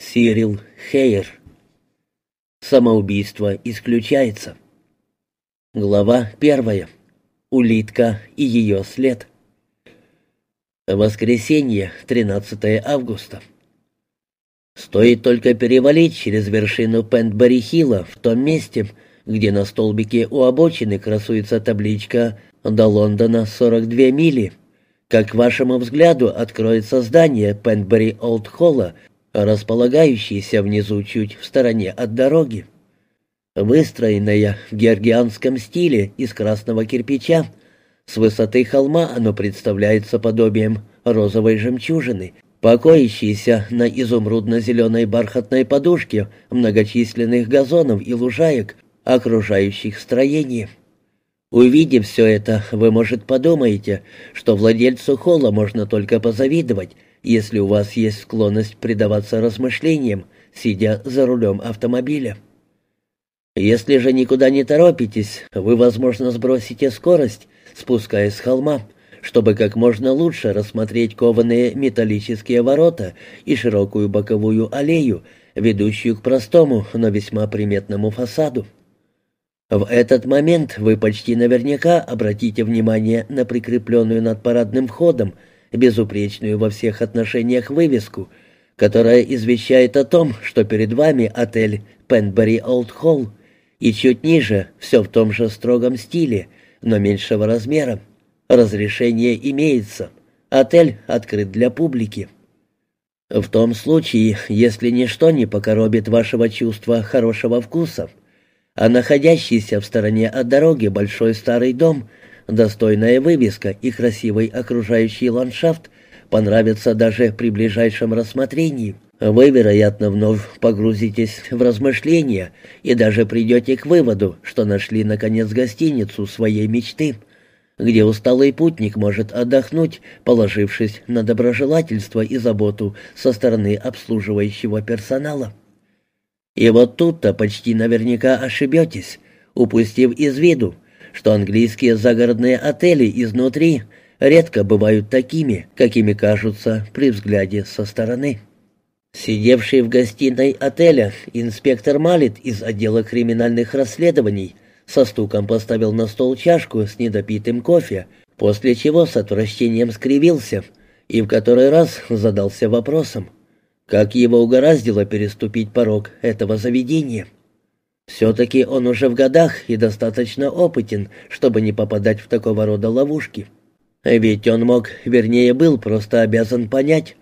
Сирил Хейер. Самоубийство исключается. Глава первая. Улитка и ее след. Воскресенье, 13 августа. Стоит только перевалить через вершину Пентбери-Хилла в том месте, где на столбике у обочины красуется табличка «До Лондона 42 мили», как вашему взгляду откроется здание Пентбери-Олд-Холла располагающийся внизу чуть в стороне от дороги. Выстроенное в георгианском стиле из красного кирпича, с высоты холма оно представляется подобием розовой жемчужины, покоящейся на изумрудно-зеленой бархатной подушке многочисленных газонов и лужаек, окружающих строение. Увидев все это, вы, может, подумаете, что владельцу холла можно только позавидовать, если у вас есть склонность предаваться размышлениям, сидя за рулем автомобиля. Если же никуда не торопитесь, вы, возможно, сбросите скорость, спускаясь с холма, чтобы как можно лучше рассмотреть кованые металлические ворота и широкую боковую аллею, ведущую к простому, но весьма приметному фасаду. В этот момент вы почти наверняка обратите внимание на прикрепленную над парадным входом безупречную во всех отношениях вывеску, которая извещает о том, что перед вами отель Пенбери Олд Холл, и чуть ниже, все в том же строгом стиле, но меньшего размера. Разрешение имеется. Отель открыт для публики. В том случае, если ничто не покоробит вашего чувства хорошего вкуса, а находящийся в стороне от дороги большой старый дом — Достойная вывеска и красивый окружающий ландшафт понравятся даже при ближайшем рассмотрении. Вы, вероятно, вновь погрузитесь в размышления и даже придете к выводу, что нашли, наконец, гостиницу своей мечты, где усталый путник может отдохнуть, положившись на доброжелательство и заботу со стороны обслуживающего персонала. И вот тут-то почти наверняка ошибетесь, упустив из виду, что английские загородные отели изнутри редко бывают такими, какими кажутся при взгляде со стороны. Сидевший в гостиной отеля инспектор Малит из отдела криминальных расследований со стуком поставил на стол чашку с недопитым кофе, после чего с отвращением скривился и в который раз задался вопросом, как его угораздило переступить порог этого заведения. Все-таки он уже в годах и достаточно опытен, чтобы не попадать в такого рода ловушки. Ведь он мог, вернее, был просто обязан понять,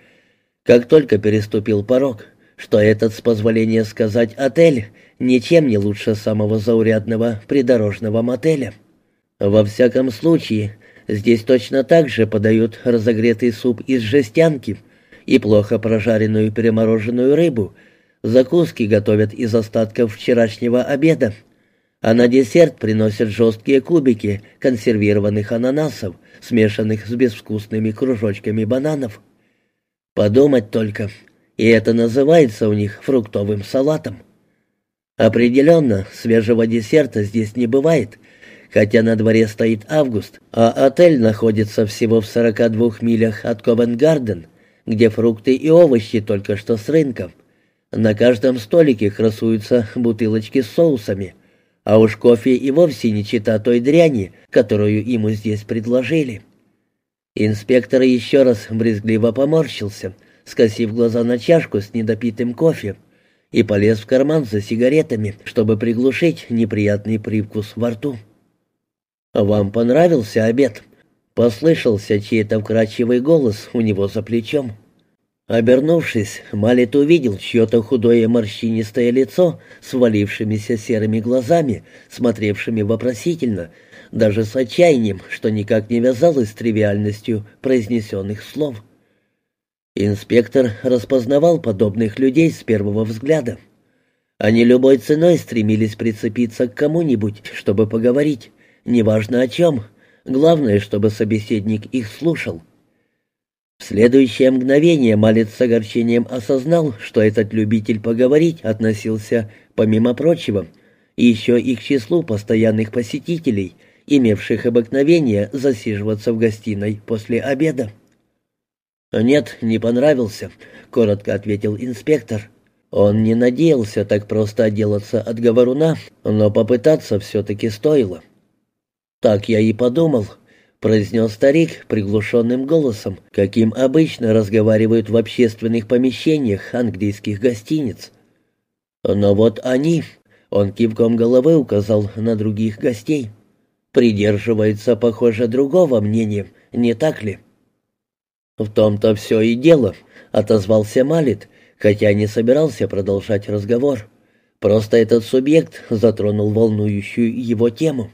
как только переступил порог, что этот, с позволения сказать, отель ничем не лучше самого заурядного придорожного мотеля. Во всяком случае, здесь точно так же подают разогретый суп из жестянки и плохо прожаренную перемороженную рыбу — Закуски готовят из остатков вчерашнего обеда, а на десерт приносят жесткие кубики консервированных ананасов, смешанных с безвкусными кружочками бананов. Подумать только, и это называется у них фруктовым салатом. Определенно, свежего десерта здесь не бывает, хотя на дворе стоит август, а отель находится всего в 42 милях от Ковенгарден, где фрукты и овощи только что с рынка. На каждом столике красуются бутылочки с соусами, а уж кофе и вовсе не чита той дряни, которую ему здесь предложили. Инспектор еще раз брезгливо поморщился, скосив глаза на чашку с недопитым кофе, и полез в карман за сигаретами, чтобы приглушить неприятный привкус во рту. «Вам понравился обед?» — послышался чей-то вкрадчивый голос у него за плечом. Обернувшись, Малет увидел чье-то худое морщинистое лицо с валившимися серыми глазами, смотревшими вопросительно, даже с отчаянием, что никак не вязалось с тривиальностью произнесенных слов. Инспектор распознавал подобных людей с первого взгляда. Они любой ценой стремились прицепиться к кому-нибудь, чтобы поговорить, неважно о чем, главное, чтобы собеседник их слушал. В следующее мгновение Малец с огорчением осознал, что этот любитель поговорить относился, помимо прочего, еще и к числу постоянных посетителей, имевших обыкновение засиживаться в гостиной после обеда. «Нет, не понравился», — коротко ответил инспектор. Он не надеялся так просто отделаться от говоруна, но попытаться все-таки стоило. «Так я и подумал», — произнес старик приглушенным голосом, каким обычно разговаривают в общественных помещениях английских гостиниц. «Но вот они», — он кивком головы указал на других гостей, — «придерживаются, похоже, другого мнения, не так ли?» «В том-то все и дело», — отозвался Малит, хотя не собирался продолжать разговор. Просто этот субъект затронул волнующую его тему.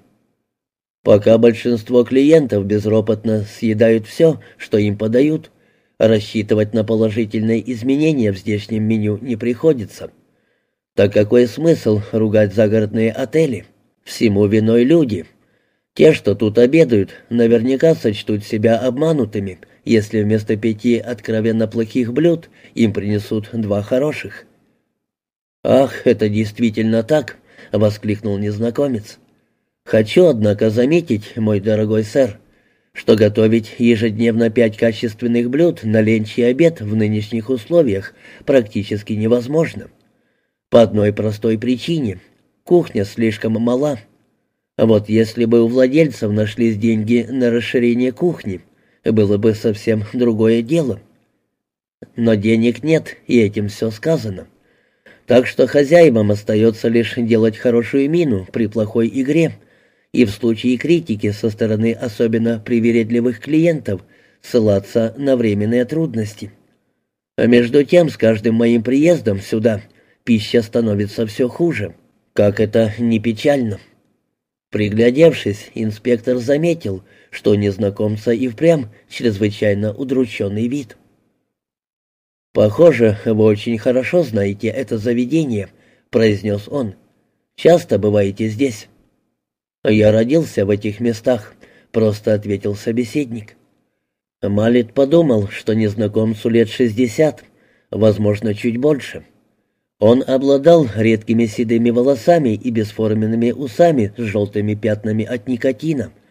Пока большинство клиентов безропотно съедают все, что им подают, рассчитывать на положительные изменения в здешнем меню не приходится. Так какой смысл ругать загородные отели? Всему виной люди. Те, что тут обедают, наверняка сочтут себя обманутыми — если вместо пяти откровенно плохих блюд им принесут два хороших. «Ах, это действительно так!» — воскликнул незнакомец. «Хочу, однако, заметить, мой дорогой сэр, что готовить ежедневно пять качественных блюд на ленч и обед в нынешних условиях практически невозможно. По одной простой причине — кухня слишком мала. Вот если бы у владельцев нашлись деньги на расширение кухни — было бы совсем другое дело. Но денег нет, и этим все сказано. Так что хозяевам остается лишь делать хорошую мину при плохой игре, и в случае критики со стороны особенно привередливых клиентов ссылаться на временные трудности. А между тем, с каждым моим приездом сюда пища становится все хуже. Как это не печально. Приглядевшись, инспектор заметил, что незнакомца и впрямь чрезвычайно удрученный вид. «Похоже, вы очень хорошо знаете это заведение», — произнес он. «Часто бываете здесь?» «Я родился в этих местах», — просто ответил собеседник. Малит подумал, что незнакомцу лет шестьдесят, возможно, чуть больше. Он обладал редкими седыми волосами и бесформенными усами с желтыми пятнами от никотина —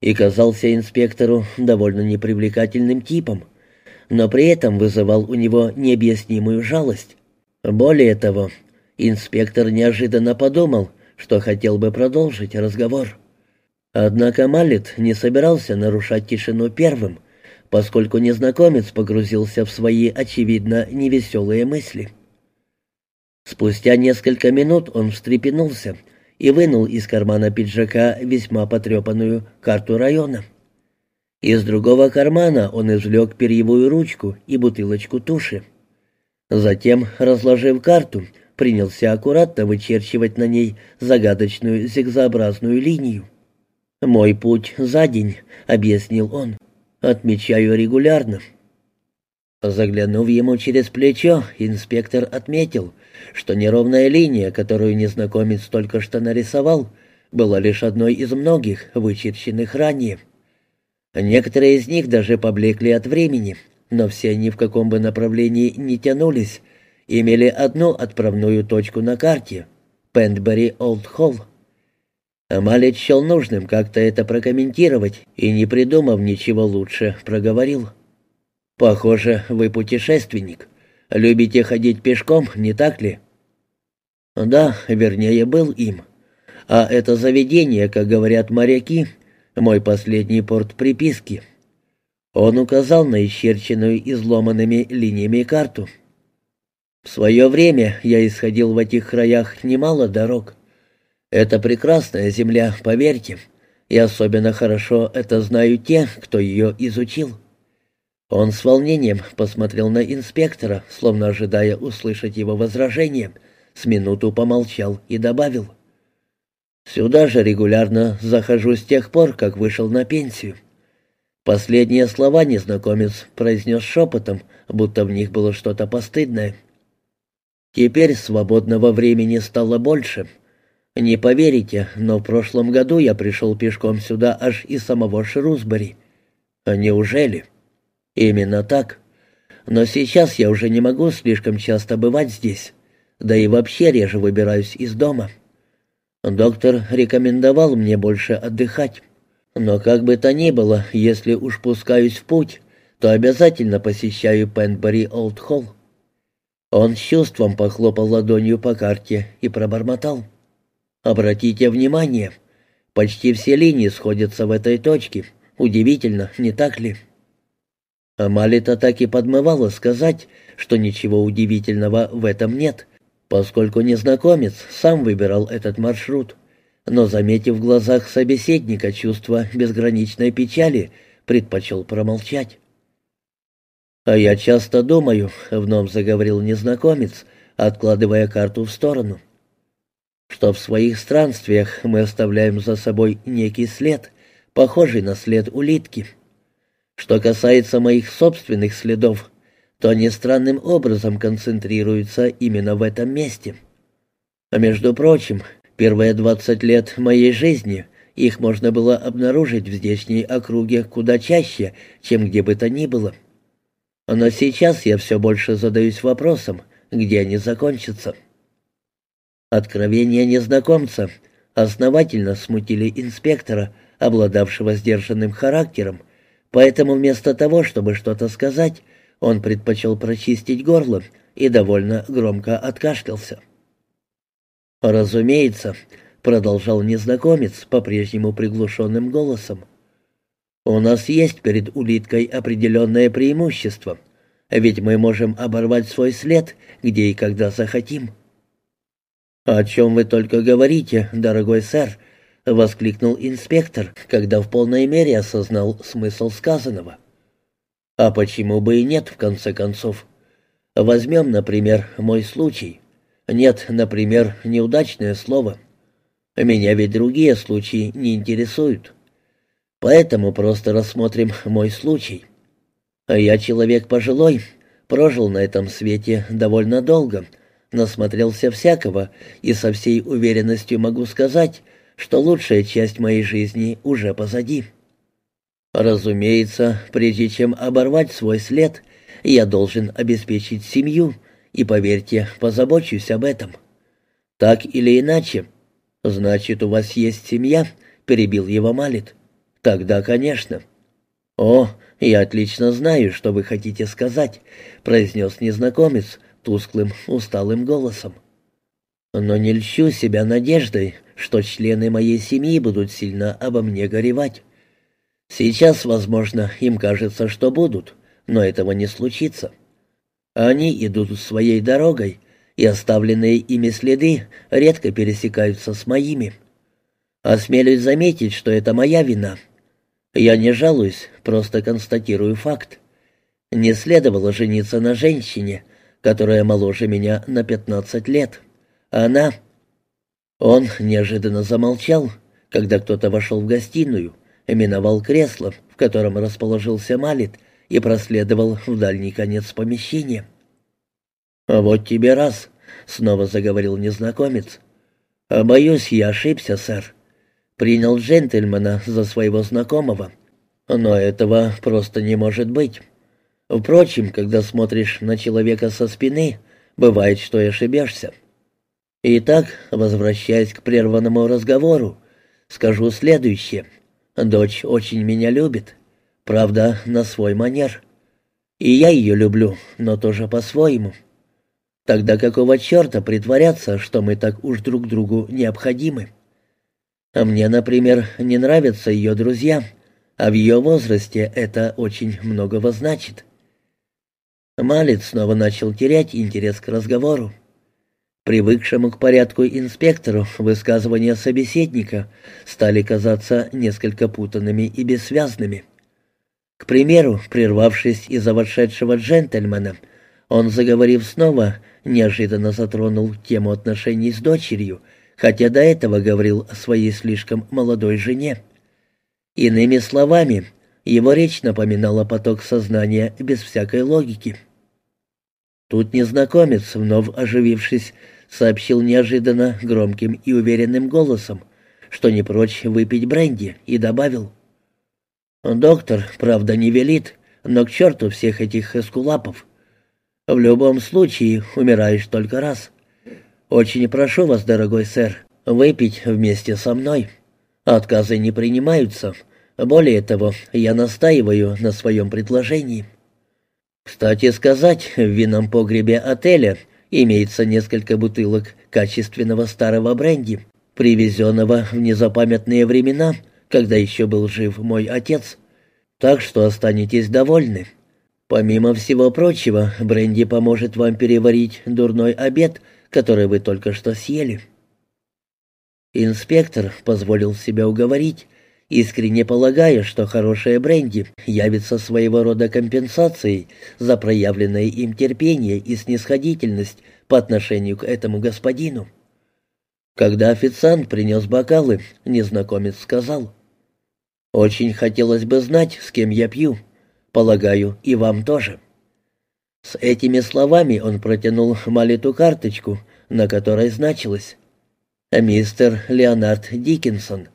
и казался инспектору довольно непривлекательным типом, но при этом вызывал у него необъяснимую жалость. Более того, инспектор неожиданно подумал, что хотел бы продолжить разговор. Однако Малlet не собирался нарушать тишину первым, поскольку незнакомец погрузился в свои, очевидно, невеселые мысли. Спустя несколько минут он встрепенулся и вынул из кармана пиджака весьма потрепанную карту района. Из другого кармана он извлек перьевую ручку и бутылочку туши. Затем, разложив карту, принялся аккуратно вычерчивать на ней загадочную зигзообразную линию. «Мой путь за день», — объяснил он. «Отмечаю регулярно». Заглянув ему через плечо, инспектор отметил, что неровная линия, которую незнакомец только что нарисовал, была лишь одной из многих, вычерченных ранее. Некоторые из них даже поблекли от времени, но все они в каком бы направлении ни тянулись, имели одну отправную точку на карте — Пентбери Олд Холл. Малец счел нужным как-то это прокомментировать и, не придумав ничего лучше, проговорил — «Похоже, вы путешественник. Любите ходить пешком, не так ли?» «Да, вернее, был им. А это заведение, как говорят моряки, мой последний порт приписки». Он указал на исчерченную изломанными линиями карту. «В свое время я исходил в этих краях немало дорог. Это прекрасная земля, поверьте, и особенно хорошо это знают те, кто ее изучил». Он с волнением посмотрел на инспектора, словно ожидая услышать его возражение, с минуту помолчал и добавил. «Сюда же регулярно захожу с тех пор, как вышел на пенсию». Последние слова незнакомец произнес шепотом, будто в них было что-то постыдное. «Теперь свободного времени стало больше. Не поверите, но в прошлом году я пришел пешком сюда аж из самого Шрусбери. А неужели?» «Именно так. Но сейчас я уже не могу слишком часто бывать здесь, да и вообще реже выбираюсь из дома. Доктор рекомендовал мне больше отдыхать. Но как бы то ни было, если уж пускаюсь в путь, то обязательно посещаю Пенбери Олд Холл. Он с чувством похлопал ладонью по карте и пробормотал. «Обратите внимание, почти все линии сходятся в этой точке. Удивительно, не так ли?» Амалита так и подмывала сказать, что ничего удивительного в этом нет, поскольку незнакомец сам выбирал этот маршрут. Но, заметив в глазах собеседника чувство безграничной печали, предпочел промолчать. «А я часто думаю», — вновь заговорил незнакомец, откладывая карту в сторону, «что в своих странствиях мы оставляем за собой некий след, похожий на след улитки. Что касается моих собственных следов, то они странным образом концентрируются именно в этом месте. А между прочим, первые двадцать лет моей жизни их можно было обнаружить в здешней округе куда чаще, чем где бы то ни было». Но сейчас я все больше задаюсь вопросом, где они закончатся. Откровения незнакомца основательно смутили инспектора, обладавшего сдержанным характером, поэтому вместо того, чтобы что-то сказать, он предпочел прочистить горло и довольно громко откашлялся. «Разумеется», — продолжал незнакомец по-прежнему приглушенным голосом, у нас есть перед улиткой определенное преимущество, ведь мы можем оборвать свой след, где и когда захотим». «О чем вы только говорите, дорогой сэр?» — воскликнул инспектор, когда в полной мере осознал смысл сказанного. «А почему бы и нет, в конце концов? Возьмем, например, мой случай. Нет, например, неудачное слово. Меня ведь другие случаи не интересуют. Поэтому просто рассмотрим мой случай. Я человек пожилой, прожил на этом свете довольно долго, насмотрелся всякого и со всей уверенностью могу сказать, что лучшая часть моей жизни уже позади. Разумеется, прежде чем оборвать свой след, я должен обеспечить семью, и, поверьте, позабочусь об этом. Так или иначе. Значит, у вас есть семья, перебил его Малит. «Тогда, конечно». «О, я отлично знаю, что вы хотите сказать», — произнес незнакомец тусклым, усталым голосом. «Но не льщу себя надеждой, что члены моей семьи будут сильно обо мне горевать. Сейчас, возможно, им кажется, что будут, но этого не случится. Они идут своей дорогой, и оставленные ими следы редко пересекаются с моими. Осмелюсь заметить, что это моя вина, я не жалуюсь, просто констатирую факт. Не следовало жениться на женщине, которая моложе меня на пятнадцать лет. Она... Он неожиданно замолчал, когда кто-то вошел в гостиную, миновал кресло, в котором расположился Малит, и проследовал в дальний конец помещения. «А вот тебе раз», — снова заговорил незнакомец. «А боюсь, я ошибся, сэр принял джентльмена за своего знакомого. Но этого просто не может быть. Впрочем, когда смотришь на человека со спины, бывает, что и ошибешься. Итак, возвращаясь к прерванному разговору, скажу следующее. Дочь очень меня любит. Правда, на свой манер. И я ее люблю, но тоже по-своему. Тогда какого черта притворяться, что мы так уж друг другу необходимы? А мне, например, не нравятся ее друзья, а в ее возрасте это очень многого значит. Малец снова начал терять интерес к разговору. Привыкшему к порядку инспектору высказывания собеседника стали казаться несколько путанными и бессвязными. К примеру, прервавшись из-за вошедшего джентльмена, он, заговорив снова, неожиданно затронул тему отношений с дочерью — хотя до этого говорил о своей слишком молодой жене. Иными словами, его речь напоминала поток сознания без всякой логики. Тут незнакомец, вновь оживившись, сообщил неожиданно громким и уверенным голосом, что не прочь выпить бренди, и добавил. «Доктор, правда, не велит, но к черту всех этих эскулапов. В любом случае умираешь только раз. «Очень прошу вас, дорогой сэр, выпить вместе со мной. Отказы не принимаются. Более того, я настаиваю на своем предложении». Кстати сказать, в винном погребе отеля имеется несколько бутылок качественного старого бренди, привезенного в незапамятные времена, когда еще был жив мой отец. Так что останетесь довольны. Помимо всего прочего, бренди поможет вам переварить дурной обед, который вы только что съели. Инспектор позволил себя уговорить, искренне полагая, что хорошее бренди явится своего рода компенсацией за проявленное им терпение и снисходительность по отношению к этому господину. Когда официант принес бокалы, незнакомец сказал, «Очень хотелось бы знать, с кем я пью. Полагаю, и вам тоже». С этими словами он протянул Малиту карточку, на которой значилось «Мистер Леонард Диккенсон»,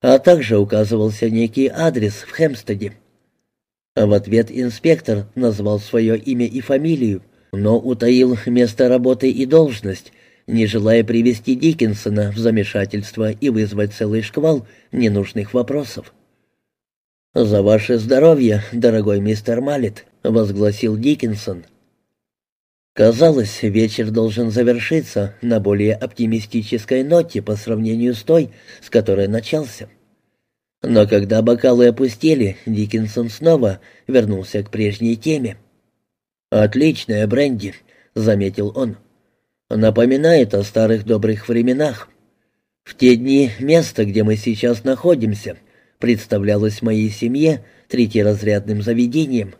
а также указывался некий адрес в Хемстеде. В ответ инспектор назвал свое имя и фамилию, но утаил место работы и должность, не желая привести Диккенсона в замешательство и вызвать целый шквал ненужных вопросов. «За ваше здоровье, дорогой мистер Малlet», — возгласил Диккенсон. Казалось, вечер должен завершиться на более оптимистической ноте по сравнению с той, с которой начался. Но когда бокалы опустили, Диккенсон снова вернулся к прежней теме. «Отличная бренди», — заметил он. «Напоминает о старых добрых временах. В те дни место, где мы сейчас находимся, представлялось моей семье третьеразрядным заведением.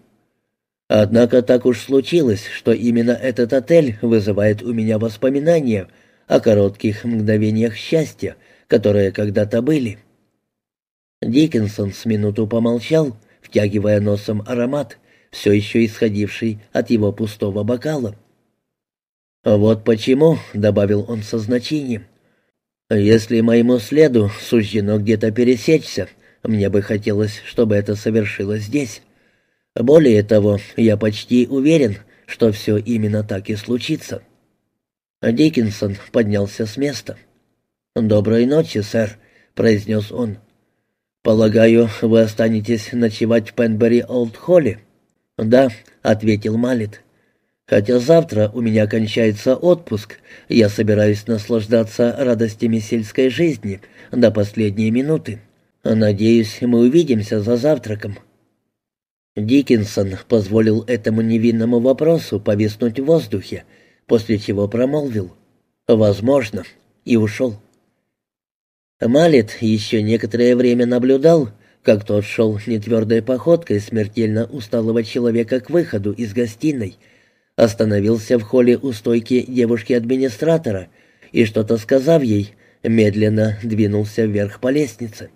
Однако так уж случилось, что именно этот отель вызывает у меня воспоминания о коротких мгновениях счастья, которые когда-то были». Диккенсон с минуту помолчал, втягивая носом аромат — все еще исходивший от его пустого бокала. «Вот почему», — добавил он со значением, — «если моему следу суждено где-то пересечься, мне бы хотелось, чтобы это совершилось здесь. Более того, я почти уверен, что все именно так и случится». Диккенсон поднялся с места. «Доброй ночи, сэр», — произнес он. «Полагаю, вы останетесь ночевать в Пенбери-Олд-Холле?» «Да», — ответил Малит. «Хотя завтра у меня кончается отпуск, я собираюсь наслаждаться радостями сельской жизни до последней минуты. Надеюсь, мы увидимся за завтраком». Диккенсон позволил этому невинному вопросу повиснуть в воздухе, после чего промолвил «Возможно» и ушел. Малет еще некоторое время наблюдал, как тот шел нетвердой походкой смертельно усталого человека к выходу из гостиной, остановился в холле у стойки девушки-администратора и, что-то сказав ей, медленно двинулся вверх по лестнице.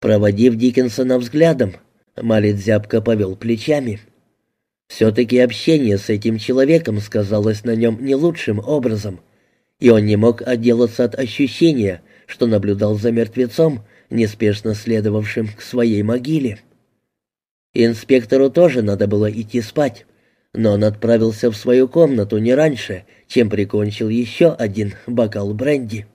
Проводив Диккенсона взглядом, Малит зябко повел плечами. Все-таки общение с этим человеком сказалось на нем не лучшим образом, и он не мог отделаться от ощущения, что наблюдал за мертвецом, неспешно следовавшим к своей могиле. Инспектору тоже надо было идти спать, но он отправился в свою комнату не раньше, чем прикончил еще один бокал бренди.